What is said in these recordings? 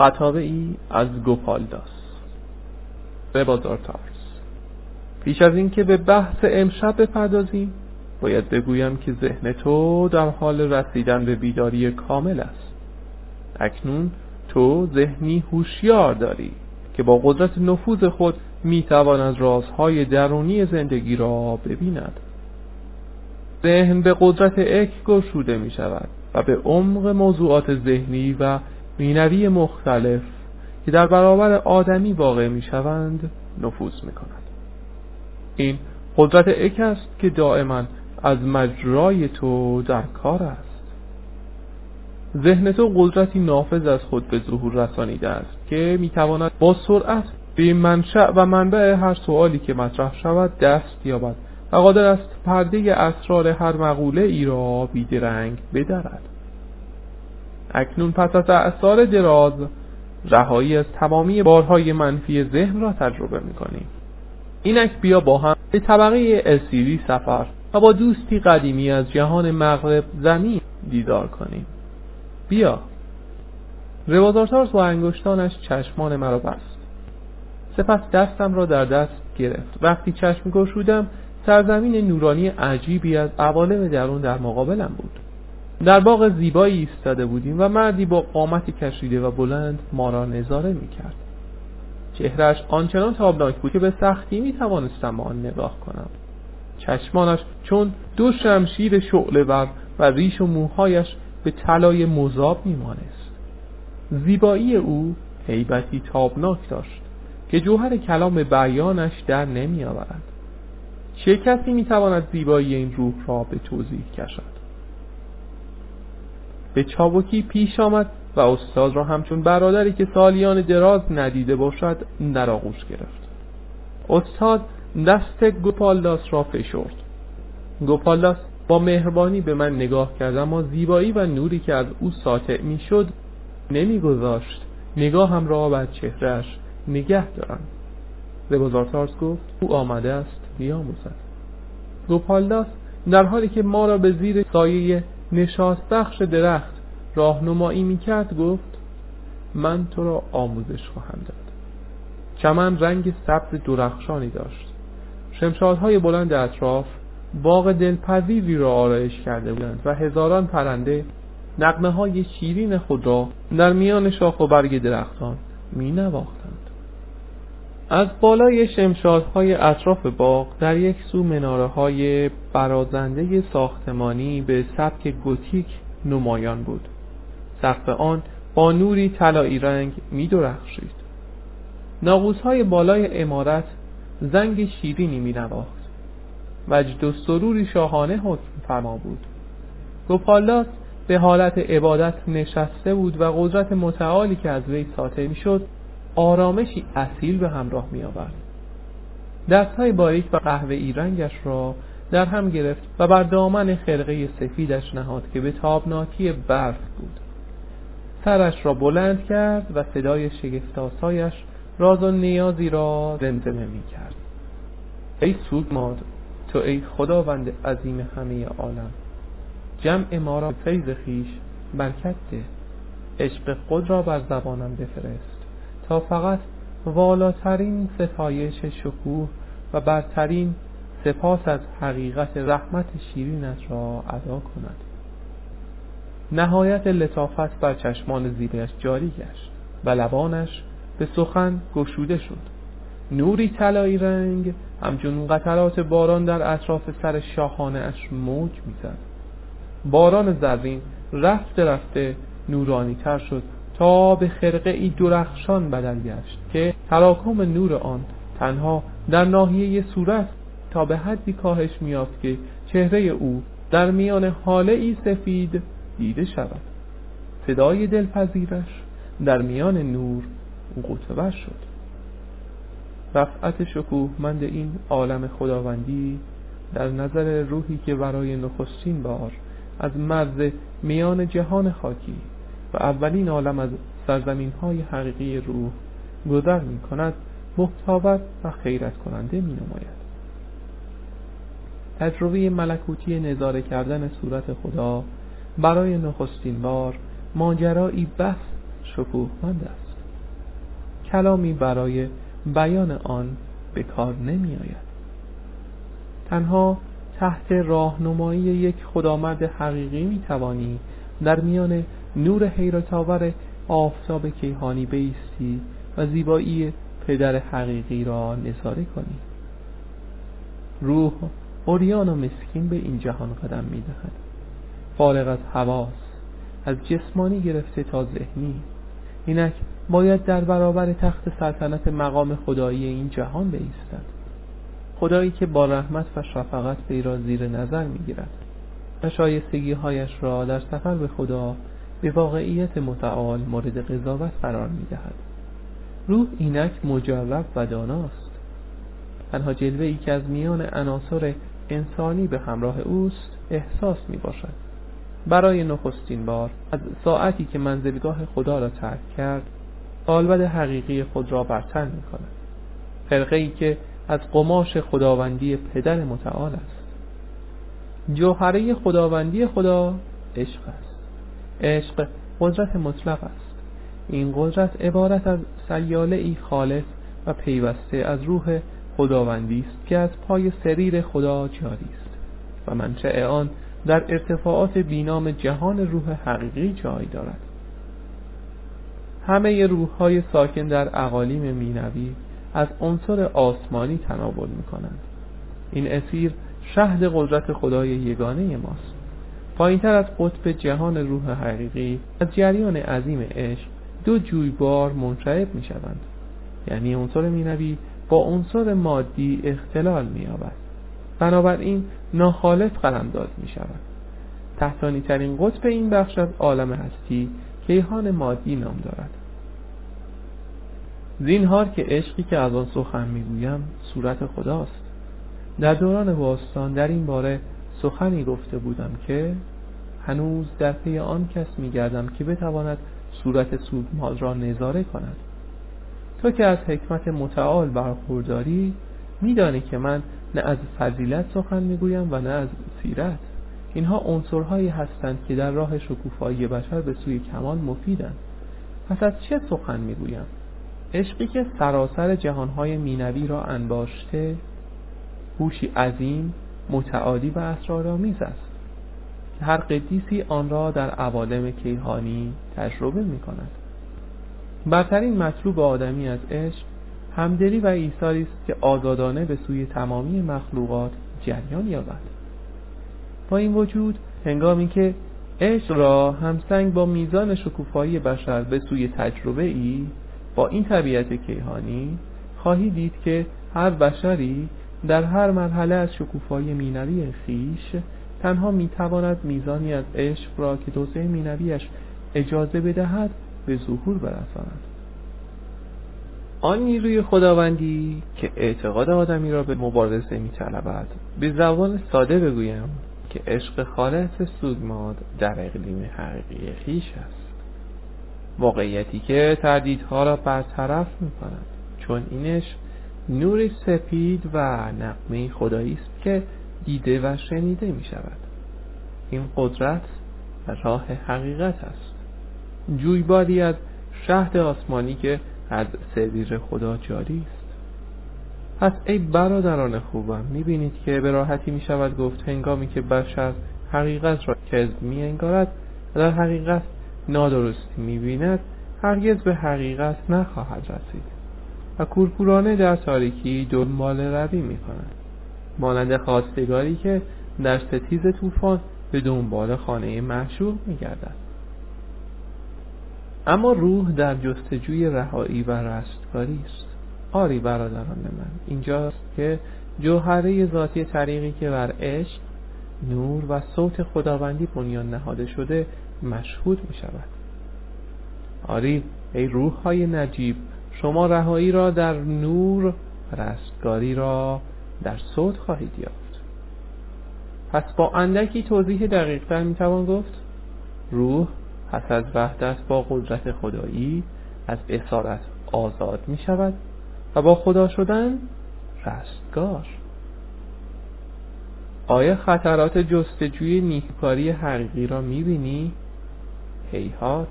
خطابه ای از گوپالداس. به بازارتارس. پیش از اینکه به بحث امشب بپردازیم باید بگویم که ذهن تو در حال رسیدن به بیداری کامل است. اکنون تو ذهنی هوشیار داری که با قدرت نفوذ خود می‌تواند رازهای درونی زندگی را ببیند. ذهن به قدرت اک گشوده می شود و به عمق موضوعات ذهنی و مینوی مختلف که در برابر آدمی واقع می شوند نفوذ می کند این قدرت اک است که دائما از مجرای تو در کار است. ذهن تو قدرتی نافذ از خود به ظهور رسانیده است که می‌تواند با سرعت به منشأ و منبع هر سوالی که مطرح شود دست یابد و قادر است پرده اسرار هر مقوله ای را بیدرنگ بدرد. اکنون پس از اثار دراز رهایی از تمامی بارهای منفی ذهن را تجربه می‌کنیم. اینک بیا با هم به طبقه اسیری سفر و با دوستی قدیمی از جهان مغرب زمین دیدار کنیم. بیا. روازارتارس با انگشتانش چشمان مرا بست. سپس دستم را در دست گرفت. وقتی چشم گشودم سرزمین نورانی عجیبی از عوالم درون در مقابلم بود. در باغ زیبایی ایستاده بودیم و مردی با قامت کشیده و بلند ما را نظاره می‌کرد. چهرش آنچنان تابناک بود که به سختی می توانستم به آن نگاه کنم. چشمانش چون دو شمشیر شعله ور و ریش و موهایش به طلای مذاب میمانست. زیبایی او هیبتی تابناک داشت که جوهر کلام بیانش در نمی آورد چه کسی می تواند زیبایی این روح را به توضیح کشد؟ به چابکی پیش آمد و استاد را همچون برادری که سالیان دراز ندیده باشد در آغوش گرفت. استاد دست گوپالداس را فشرد. گوپالداس با مهربانی به من نگاه کرد اما زیبایی و نوری که از او ساطع می‌شد نمیگذاشت. نگاهم را بر چهرهش نگه دارم. ربازارتارس گفت او آمده است بیاموزد. گوپالداس در حالی که ما را به زیر سایه نشاست بخش درخت راهنمایی می‌کرد گفت من تو را آموزش خواهم داد چمن رنگ سبز درخشانی داشت شمشادهای بلند اطراف باغ دلپذیری را آرایش کرده بودند و هزاران پرنده نقمه های شیرین خود را در میان شاخ و برگ درختان می نواختند. از بالای شمشادهای اطراف باغ در یک سو مناره های برازنده ساختمانی به سبک گوتیک نمایان بود. سقف آن با نوری طلایی رنگ می درخشید های بالای امارت زنگ شیرینی می نواخت وجد و سروری شاهانه حکم فرما بود. گوپالاس به حالت عبادت نشسته بود و قدرت متعالی که از وی ساطع می شد آرامشی اصیل به همراه می آورد دستهای باریک و قهوه رنگش را در هم گرفت و بر دامن خرقه سفیدش نهاد که به تابناکی برف بود. سرش را بلند کرد و صدای شگفتاسایش راز و نیازی را زمزمه می کرد ای سوگماد تو ای خداوند عظیم همه عالم جمع ما را فیض خیش برکت ده. عشق خود را بر زبانم بفرست. تا فقط والاترین ستایش شکوه و برترین سپاس از حقیقت رحمت شیرینت را ادا کند. نهایت لطافت بر چشمان زیرش جاری گشت و لبانش به سخن گشوده شد. نوری طلایی رنگ همچون قطرات باران در اطراف سر شاهانه اش موج می‌زد. باران زرین رفته رفته نورانی تر شد تا به خرقه ای درخشان بدل گشت که تراکم نور آن تنها در ناحیه صورت تا به حدی کاهش میافت که چهره او در میان حاله ای سفید دیده شود. صدای دلپذیرش در میان نور قطبه شد. رفعت شکوهمند این عالم خداوندی در نظر روحی که برای نخستین بار از مرز میان جهان خاکی و اولین عالم از سرزمین های حقیقی روح گذر می کند محتابت و خیرت کننده می نماید تجربه ملکوتی نظاره کردن صورت خدا برای نخستین بار ماجرایی بس شکوهمند است. کلامی برای بیان آن به کار نمی آید تنها تحت راهنمایی یک خدامرد حقیقی می توانی در میان نور حیرت آور آفتاب کیهانی بیستی و زیبایی پدر حقیقی را نظاره کنی. روح اوریان و مسکین به این جهان قدم می دهد فارغ از حواس از جسمانی گرفته تا ذهنی اینک باید در برابر تخت سلطنت مقام خدایی این جهان بایستد خدایی که با رحمت و شفقت به را زیر نظر می گیرد و شایستگی هایش را در سفر به خدا به واقعیت متعال مورد قضاوت قرار می دهد روح اینک مجرب و داناست. تنها جلوه ای که از میان عناصر انسانی به همراه اوست احساس می باشد برای نخستین بار از ساعتی که منزلگاه خدا را ترک کرد قالبد حقیقی خود را برتر می کند فرقه ای که از قماش خداوندی پدر متعال است. جوهره خداوندی خدا عشق است. عشق قدرت مطلق است. این قدرت عبارت از سیاله ای خالص و پیوسته از روح خداوندی است که از پای سریر خدا جاری است و منشأ آن در ارتفاعات بینام جهان روح حقیقی جای دارد. همه روح های ساکن در اقالیم مینوی از عنصر آسمانی تناول می کنند این اسیر شهد قدرت خدای یگانه ماست. پایینتر از قطب جهان روح حقیقی از جریان عظیم عشق دو جویبار منشعب می شوند یعنی عنصر مینوی با عنصر مادی اختلال می یابد بنابراین ناخالص قلمداد می شود تحتانی ترین قطب این بخش از عالم هستی کیهان مادی نام دارد. زینهار که عشقی که از آن سخن می‌گویم صورت خداست. در دوران باستان در این باره سخنی گفته بودم که هنوز در پی آن کس میگردم که بتواند صورت سودمال را نظاره کند. تو که از حکمت متعال برخورداری میدانی که من نه از فضیلت سخن می‌گویم و نه از سیرت. اینها عنصرهایی هستند که در راه شکوفایی بشر به سوی کمال مفیدند. پس از چه سخن می‌گویم؟ عشقی که سراسر جهانهای مینوی را انباشته هوشی عظیم متعالی و اسرارآمیز است. هر قدیسی آن را در عوالم کیهانی تجربه می کند برترین مطلوب آدمی از عشق همدلی و ایثاری است که آزادانه به سوی تمامی مخلوقات جریان یابد. با این وجود هنگامی که عشق را همسنگ با میزان شکوفایی بشر به سوی تجربه ای با این طبیعت کیهانی خواهی دید که هر بشری در هر مرحله از شکوفایی مینوی خیش تنها می‌تواند میزانی از عشق را که توسعه مینویش اجازه بدهد به ظهور برساند. آن نیروی خداوندی که اعتقاد آدمی را به مبارزه میطلبد به زبان ساده بگویم که عشق خالص سودماد در اقلیم حقیقی خیش است. واقعیتی که تردیدها را برطرف می کند چون اینش نور سپید و نقمه خدایی است که دیده و شنیده می شود. این قدرت راه حقیقت است. جویباری از شهد آسمانی که از سریر خدا جاری است. پس ای برادران خوبم می‌بینید که به راحتی می شود گفت هنگامی که بشر حقیقت را کذب می انگارد در حقیقت نادرستی می‌بیند هرگز به حقیقت نخواهد رسید. و کورکورانه در تاریکی دنبال روی می‌کند مانند خواستگاری که در ستیز طوفان به دنبال خانه معشوق میگردد. اما روح در جستجوی رهایی و رستگاری است. آری برادران من اینجاست که جوهره ذاتی طریقی که بر عشق نور و صوت خداوندی بنیان نهاده شده مشهود می شود آری ای روح های نجیب شما رهایی را در نور رستگاری را در صوت خواهید یافت. پس با اندکی توضیح دقیقتر می توان گفت روح پس از وحدت با قدرت خدایی از اسارت آزاد می شود و با خدا شدن رستگار. آیا خطرات جستجوی نیککاری حقیقی را می بینی؟ هیهات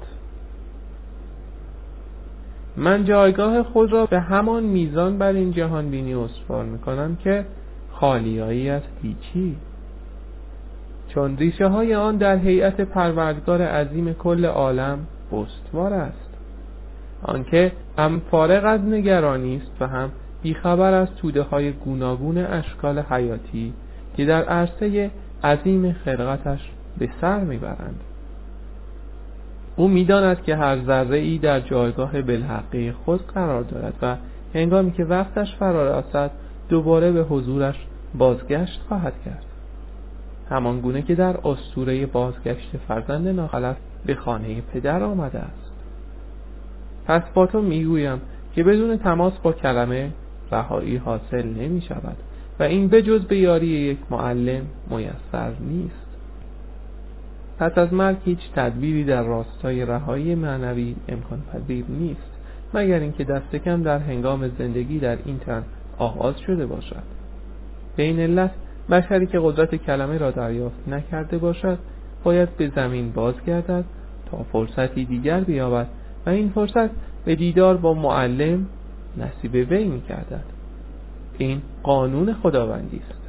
من جایگاه خود را به همان میزان بر این جهان بینی استوار می‌کنم که خالیایی از هیچی. چون ریشه های آن در هیئت پروردگار عظیم کل عالم استوار است. آنکه هم فارغ از نگرانی است و هم بیخبر از توده های گوناگون اشکال حیاتی که در عرصه عظیم خلقتش به سر می‌برند. او می‌داند که هر ذره ای در جایگاه بالحقه خود قرار دارد و هنگامی که وقتش فرا رسد دوباره به حضورش بازگشت خواهد کرد. همان گونه که در اسطوره بازگشت فرزند ناخلف به خانه پدر آمده است. پس با تو می‌گویم که بدون تماس با کلمه رهایی حاصل نمی شود و این بجز به یاری یک معلم میسر نیست. پس از مرگ هیچ تدبیری در راستای رهایی معنوی امکان پذیر نیست مگر اینکه دست کم در هنگام زندگی در این تن آغاز شده باشد. به این علت بشری که قدرت کلمه را دریافت نکرده باشد باید به زمین بازگردد تا فرصتی دیگر بیابد و این فرصت به دیدار با معلم نصیب وی می این قانون خداوندی است.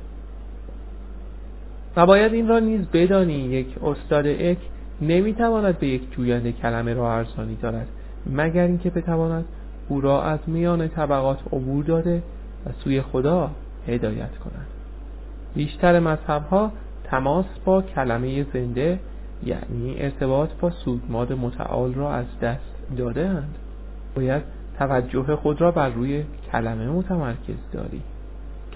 و باید این را نیز بدانی یک استاد اک نمی‌تواند به یک جوینده کلمه را ارزانی دارد مگر اینکه بتواند او را از میان طبقات عبور داده و سوی خدا هدایت کند. بیشتر مذهب ها تماس با کلمه زنده یعنی ارتباط با سودماد متعال را از دست داده اند باید توجه خود را بر روی کلمه متمرکز داری.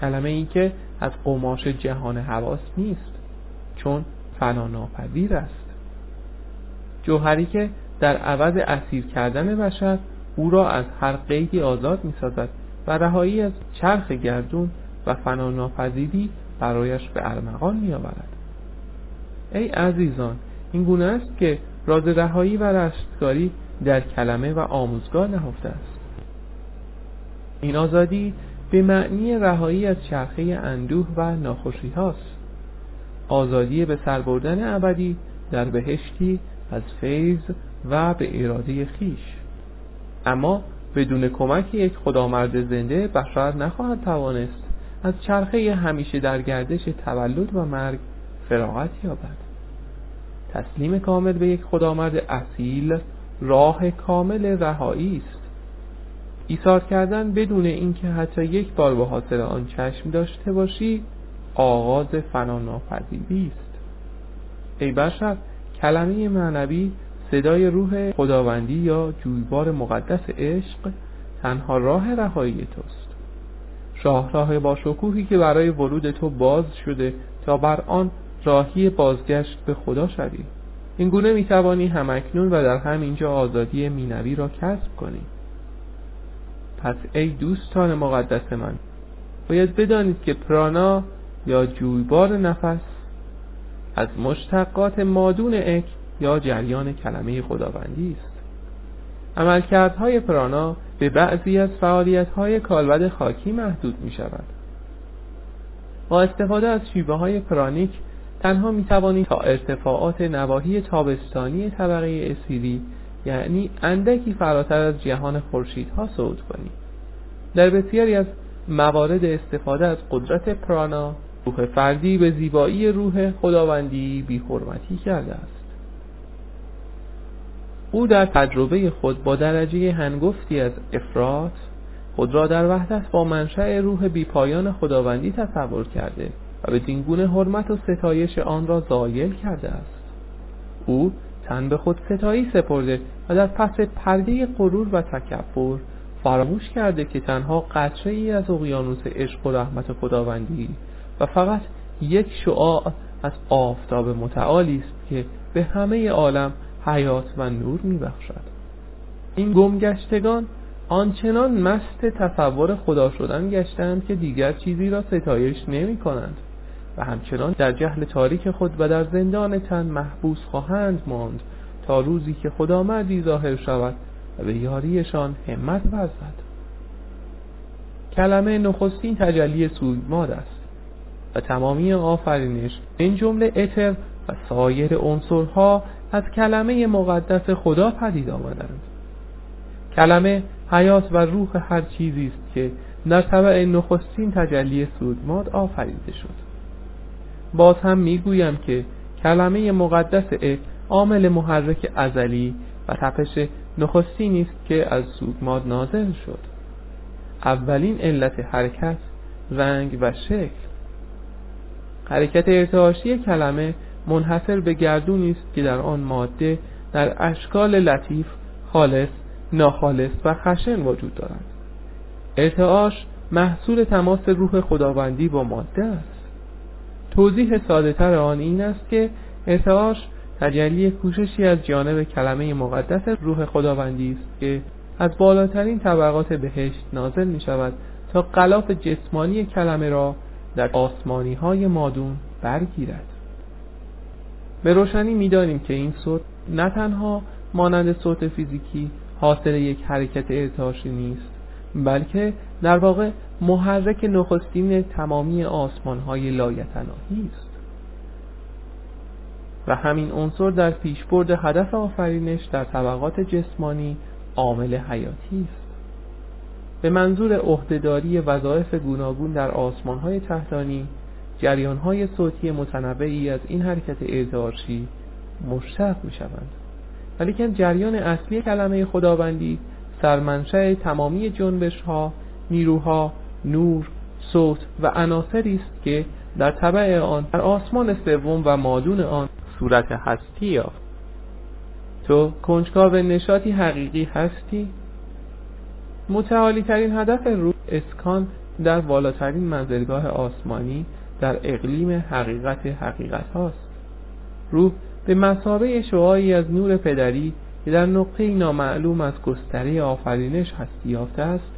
کلمه ای که از قماش جهان حواس نیست چون فنا ناپذیر است. جوهری که در عوض اسیر کردن بشر او را از هر قیدی آزاد می سازد و رهایی از چرخ گردون و فنا ناپذیری برایش به ارمغان می آورد ای عزیزان این گونه است که راز رهایی و رستگاری در کلمه و آموزگار نهفته است. این آزادی به معنی رهایی از چرخه اندوه و ناخوشی هاست. آزادی به سر بردن ابدی در بهشتی از فیض و به اراده خیش. اما بدون کمک یک خدامرد زنده بشر نخواهد توانست از چرخه همیشه در گردش تولد و مرگ فراغت یابد. تسلیم کامل به یک خدامرد اصیل راه کامل رهایی است. ایثار کردن بدون اینکه حتی یک بار به حاصل آن چشم داشته باشی آغاز فنا ناپذیری است. ای بشر کلمه معنوی صدای روح خداوندی یا جویبار مقدس عشق تنها راه رهایی توست. شاهراه با شکوهی که برای ورود تو باز شده تا بر آن راهی بازگشت به خدا شوی. این گونه می توانی همکنون و در همینجا آزادی مینوی را کسب کنی. پس ای دوستان مقدس من باید بدانید که پرانا یا جویبار نفس از مشتقات مادون اک یا جریان کلمه خداوندی است. عملکردهای پرانا به بعضی از فعالیتهای کالبد خاکی محدود می شود با استفاده از شیبه های پرانیک تنها می توانید تا ارتفاعات نواحی تابستانی طبقه اسیری یعنی اندکی فراتر از جهان خورشیدها صعود کنید در بسیاری از موارد استفاده از قدرت پرانا روح فردی به زیبایی روح خداوندی بی حرمتی کرده است. او در تجربه خود با درجه هنگفتی از افراد خود را در وحدت با منشأ روح بیپایان خداوندی تصور کرده و به دینگونه حرمت و ستایش آن را زایل کرده است. او تن به خود ستایی سپرده و در پس پرده غرور و تکبر فراموش کرده که تنها قطره ای از اقیانوس عشق و رحمت خداوندی و فقط یک شعاع از آفتاب متعالی است که به همه عالم حیات و نور میبخشد. این گمگشتگان آنچنان مست تصور خدا شدن گشتند که دیگر چیزی را ستایش نمی کنند و همچنان در جهل تاریک خود و در زندان تن محبوس خواهند ماند تا روزی که خدا مردی ظاهر شود و به یاریشان همت ورزد. کلمه نخستین تجلی سویماد است و تمامی آفرینش این جمله اتر و سایر عنصرها از کلمه مقدس خدا پدید آمدند. کلمه حیات و روح هر چیزی است که در طبع نخستین تجلی سودماد آفریده شد. باز هم می‌گویم که کلمه مقدس ا عامل محرک ازلی و تپش نخستینی است که از سودماد نازل شد. اولین علت حرکت رنگ و شکل. حرکت ارتعاشی کلمه منحصر به گردونی است که در آن ماده در اشکال لطیف خالص ناخالص و خشن وجود دارد. ارتعاش محصول تماس روح خداوندی با ماده است. توضیح ساده تر آن این است که ارتعاش تجلی کوششی از جانب کلمه مقدس روح خداوندی است که از بالاترین طبقات بهشت نازل می شود تا قلاف جسمانی کلمه را در آسمانی های مادون برگیرد. به روشنی می‌دانیم که این صوت نه تنها مانند صوت فیزیکی حاصل یک حرکت ارتعاشی نیست بلکه در واقع محرک نخستین تمامی آسمان های لایتناهی است. و همین عنصر در پیشبرد هدف آفرینش در طبقات جسمانی عامل حیاتی است. به منظور عهدهداری وظایف گوناگون در آسمان های تحتانی جریان های صوتی متنوعی از این حرکت ارتعاشی مشتق می شوند ولیکن جریان اصلی کلمه خداوندی سرمنشأ تمامی جنبش ها نیروها نور صوت و عناصری است که در طبع آن در آسمان سوم و مادون آن صورت هستی یافت. تو کنجکاو نشاطی حقیقی هستی؟ متعالی ترین هدف روح اسکان در والاترین منزلگاه آسمانی در اقلیم حقیقت حقیقت هاست. روح به مسابه شعایی از نور پدری که در نقطه نامعلوم از گستره آفرینش هستی یافته است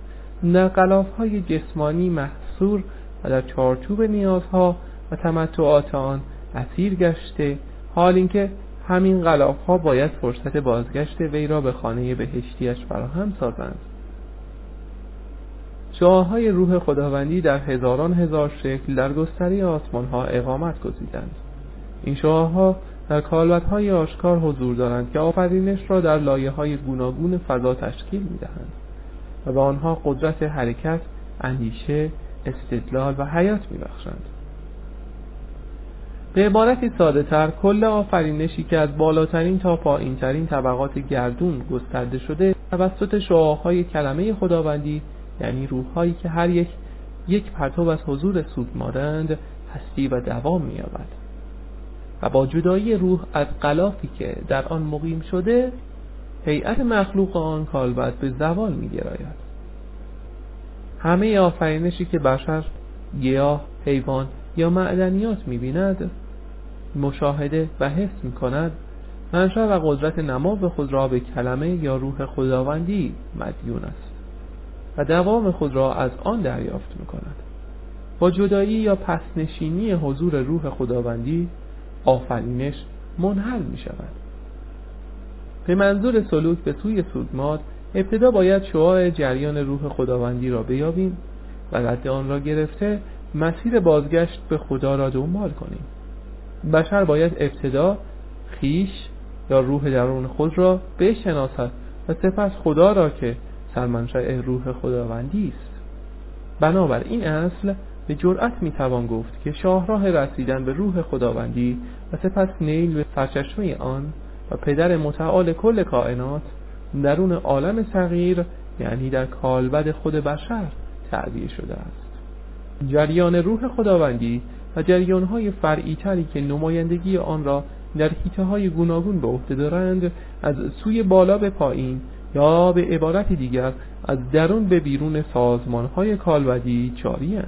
در قلاف های جسمانی محصور و در چارچوب نیازها و تمتعات آن اسیر گشته حال اینکه همین غلاف ها باید فرصت بازگشت وی را به خانه بهشتیش فراهم سازند. شعاهای روح خداوندی در هزاران هزار شکل در گستری آسمان ها اقامت گزیدند. این شعاها در کالبت های آشکار حضور دارند که آفرینش را در لایه های گوناگون فضا تشکیل می دهند و به آنها قدرت حرکت، اندیشه، استدلال و حیات می بخشند. به عبارتی ساده تر کل آفرینشی که از بالاترین تا پایینترین طبقات گردون گسترده شده توسط شعاهای کلمه خداوندی یعنی روحهایی که هر یک یک پرتو از حضور سود هستی و دوام مییابد و با جدایی روح از قلافی که در آن مقیم شده هیئت مخلوق آن کالبد به زوال میگراید همه آفرینشی که بشر گیاه حیوان یا معدنیات می‌بیند مشاهده و حس می‌کند منشأ و قدرت نما به خود را به کلمه یا روح خداوندی مدیون است و دوام خود را از آن دریافت می‌کند. با جدایی یا پسنشینی حضور روح خداوندی آفرینش منحل می شود به منظور سلوک به سوی سودماد ابتدا باید شعاع جریان روح خداوندی را بیابیم و رد آن را گرفته مسیر بازگشت به خدا را دنبال کنیم. بشر باید ابتدا خیش یا روح درون خود را بشناسد و سپس خدا را که سرمنشأ روح خداوندی است. بنابر این اصل به جرأت می‌توان گفت که شاهراه رسیدن به روح خداوندی و سپس نیل به سرچشمه آن و پدر متعال کل کائنات درون عالم صغیر یعنی در کالبد خود بشر تعبیر شده است. جریان روح خداوندی و جریانهای فرعی تری که نمایندگی آن را در حیطه های گوناگون به عهده دارند از سوی بالا به پایین یا به عبارت دیگر از درون به بیرون سازمان های کالبدی جاری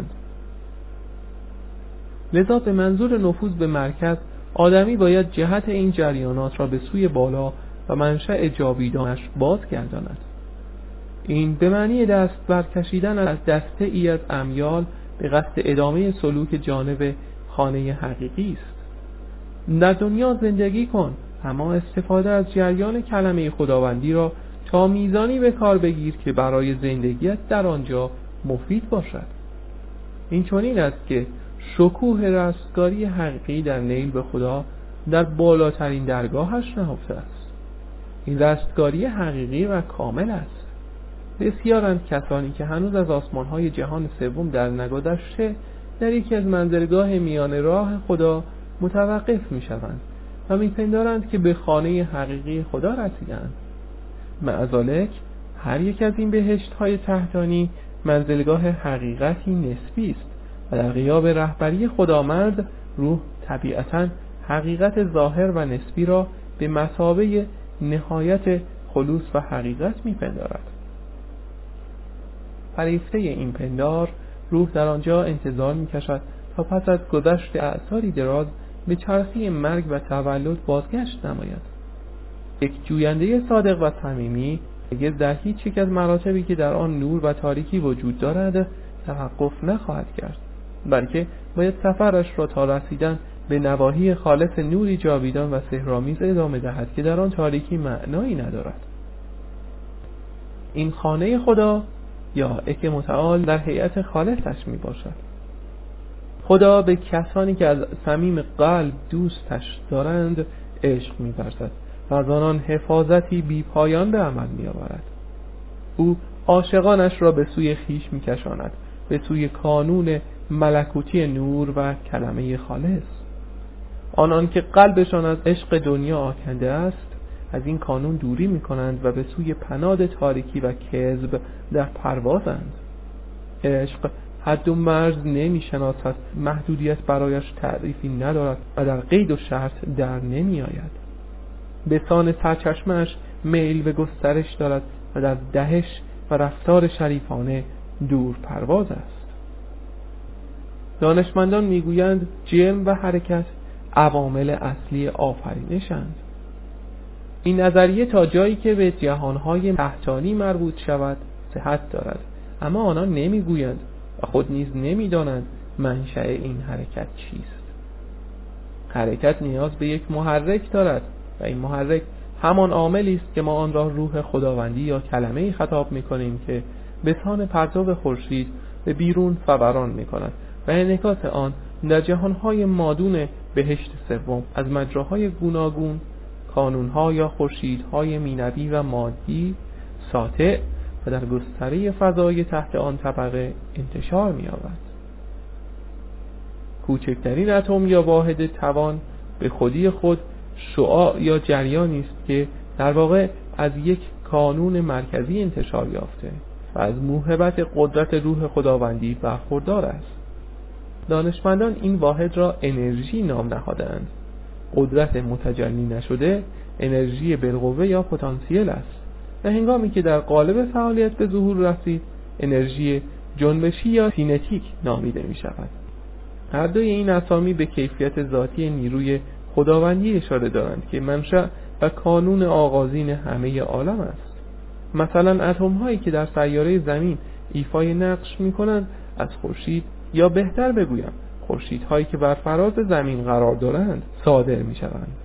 لذا به منظور نفوذ به مرکز آدمی باید جهت این جریانات را به سوی بالا و منشأ جاویدانش بازگرداند. این به معنی دست برکشیدن از دسته ای از امیال به قصد ادامه سلوک جانب خانه حقیقی است. در دنیا زندگی کن اما استفاده از جریان کلمه خداوندی را تا میزانی به کار بگیر که برای زندگیت در آنجا مفید باشد. این چنین است که شکوه رستگاری حقیقی در نیل به خدا در بالاترین درگاهش نهفته است. این رستگاری حقیقی و کامل است. بسیارند کسانی که هنوز از آسمانهای جهان سوم در نگذشته در یکی از منزلگاه میان راه خدا متوقف می شوند و میپندارند که به خانه حقیقی خدا رسیدند معذالک هر یک از این بهشت های تحتانی منزلگاه حقیقتی نسبی است. و در غیاب رهبری خدامرد روح طبیعتا حقیقت ظاهر و نسبی را به مسابه نهایت خلوص و حقیقت میپندارد. فریفته این پندار روح در آنجا انتظار می‌کشد تا پس از گذشت اعثاری دراز به چرخی مرگ و تولد بازگشت نماید. یک جوینده صادق و صمیمی هرگز در هیچ یک از مراتبی که در آن نور و تاریکی وجود دارد توقف نخواهد کرد. بلکه باید سفرش را تا رسیدن به نواحی خالص نوری جاویدان و سهرامیز ادامه دهد که در آن تاریکی معنایی ندارد. این خانه خدا یا اک متعال در هیئت خالصش می باشد. خدا به کسانی که از صمیم قلب دوستش دارند عشق می برزد و از آنان حفاظتی بی پایان به عمل می آورد. او عاشقانش را به سوی خیش می کشاند به سوی کانون ملکوتی نور و کلمه خالص. آنان که قلبشان از عشق دنیا آکنده است از این کانون دوری می کنند و به سوی پناد تاریکی و کذب در پروازند. عشق حد و مرز نمی شناسد محدودیت برایش تعریفی ندارد و در قید و شرط در نمی آید به سان سرچشمش میل به گسترش دارد و در دهش و رفتار شریفانه دور پرواز است. دانشمندان می‌گویند جرم و حرکت عوامل اصلی آفرینشند این نظریه تا جایی که به جهانهای تحتانی مربوط شود صحت دارد. اما آنان نمی‌گویند و خود نیز نمی‌دانند منشأ این حرکت چیست. حرکت نیاز به یک محرک دارد و این محرک همان عاملی است که ما آن را روح خداوندی یا کلمه خطاب می‌کنیم که به سان پرتاب خورشید به بیرون فوران می‌کند. و انعکاس آن در جهانهای مادون بهشت سوم از مجراهای گوناگون کانونها یا خورشیدهای مینوی و مادی ساطع و در گستره فضای تحت آن طبقه انتشار می‌یابد. کوچکترین اتم یا واحد توان به خودی خود شعاع یا جریانی است که در واقع از یک کانون مرکزی انتشار یافته و از موهبت قدرت روح خداوندی برخوردار است. دانشمندان این واحد را انرژی نام نهادند قدرت متجلی نشده انرژی بالقوه یا پتانسیل است. و هنگامی که در قالب فعالیت به ظهور رسید انرژی جنبشی یا سینتیک نامیده می شود هر دوی این اسامی به کیفیت ذاتی نیروی خداوندی اشاره دارند که منشأ و کانون آغازین همه عالم است. مثلا اتم هایی که در سیاره زمین ایفای نقش می کنند از خورشید یا بهتر بگویم خورشیدهایی که بر فراز زمین قرار دارند صادر می شوند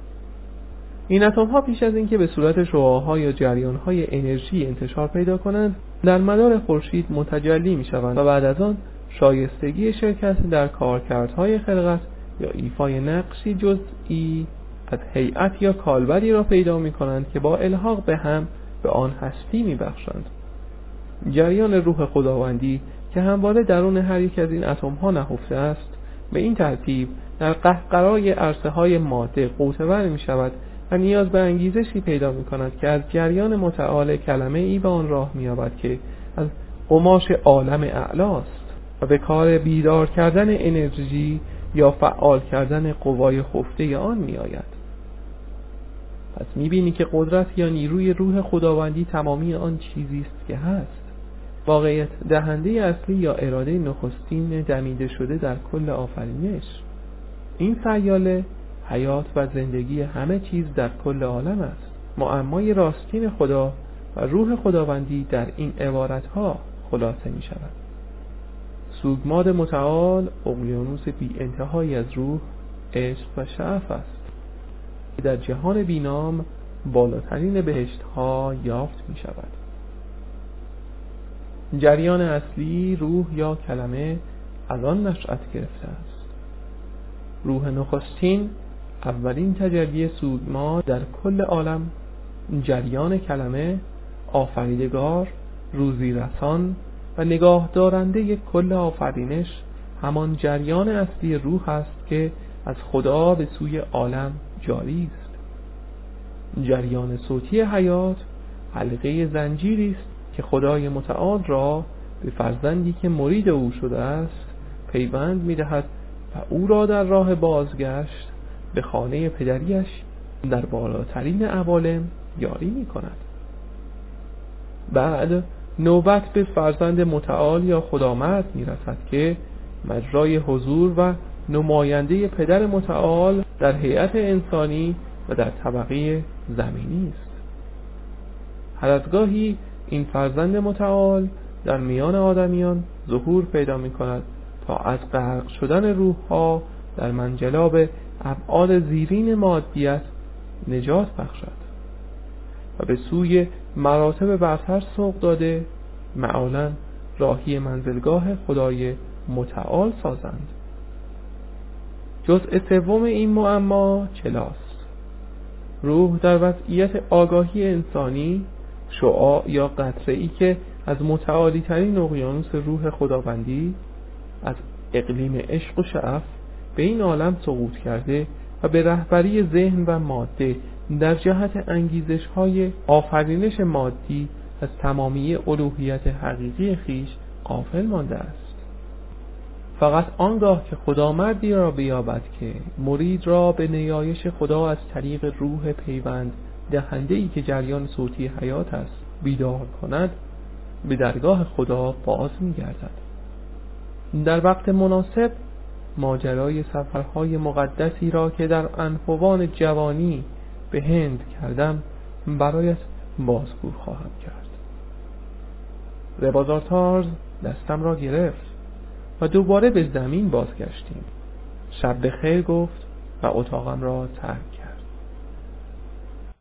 این اتم ها پیش از اینکه به صورت شعاعها یا جریان های انرژی انتشار پیدا کنند در مدار خورشید متجلی می شوند و بعد از آن شایستگی شرکت در کارکردهای خلقت یا ایفای نقشی جزئی از هیئت یا کالبدی را پیدا می کنند که با الحاق به هم به آن هستی می بخشند. جریان روح خداوندی که همواره درون هر یک از این اتم ها نهفته است به این ترتیب در قهقرای عرصه های ماده قوتور می شود و نیاز به انگیزشی پیدا می کند که از جریان متعال کلمه ای به آن راه می که از قماش عالم اعلاست و به کار بیدار کردن انرژی یا فعال کردن قوای خفته آن می آید پس می بینی که قدرت یا نیروی روح خداوندی تمامی آن چیزی است که هست. واقعیت دهنده اصلی یا اراده نخستین دمیده شده در کل آفرینش. این سیاله حیات و زندگی همه چیز در کل عالم است. معمای راستین خدا و روح خداوندی در این عبارت ها خلاصه می شود سوگماد متعال اقیانوس بی انتهایی از روح عشق و شعف است. در جهان بینام بالاترین بهشت ها یافت می شود جریان اصلی روح یا کلمه از آن نشأت گرفته است. روح نخستین اولین تجلی سودما در کل عالم جریان کلمه آفریدگار روزی رسان و نگاه دارنده کل آفرینش همان جریان اصلی روح است که از خدا به سوی عالم جاری است. جریان صوتی حیات حلقه زنجیری است که خدای متعال را به فرزندی که مرید او شده است پیوند می‌دهد و او را در راه بازگشت به خانه پدریش در بالاترین عوالم یاری می کند بعد نوبت به فرزند متعال یا خدامرد می رسد که مجرای حضور و نماینده پدر متعال در هیئت انسانی و در طبقه زمینی است. هر از گاهی این فرزند متعال در میان آدمیان ظهور پیدا می کند تا از غرق شدن روح ها در منجلاب ابعاد زیرین مادیت نجات بخشد و به سوی مراتب برتر سوق داده معالا راهی منزلگاه خدای متعال سازند. جزء سوم این معما چلاست؟ روح در وضعیت آگاهی انسانی شعاع یا قطره ای که از متعالی ترین اقیانوس روح خداوندی از اقلیم عشق و شعف به این عالم سقوط کرده و به رهبری ذهن و ماده در جهت انگیزش های آفرینش مادی از تمامی الوهیت حقیقی خیش قافل مانده است. فقط آنگاه که خدا مردی را بیابد که مرید را به نیایش خدا از طریق روح پیوند دهنده ای که جریان صوتی حیات است بیدار کند به درگاه خدا باز می گردد در وقت مناسب ماجرای سفرهای مقدسی را که در انفوان جوانی به هند کردم برایت بازگو خواهم کرد. ربازارتارز دستم را گرفت و دوباره به زمین بازگشتیم. شب خیر گفت و اتاقم را ترک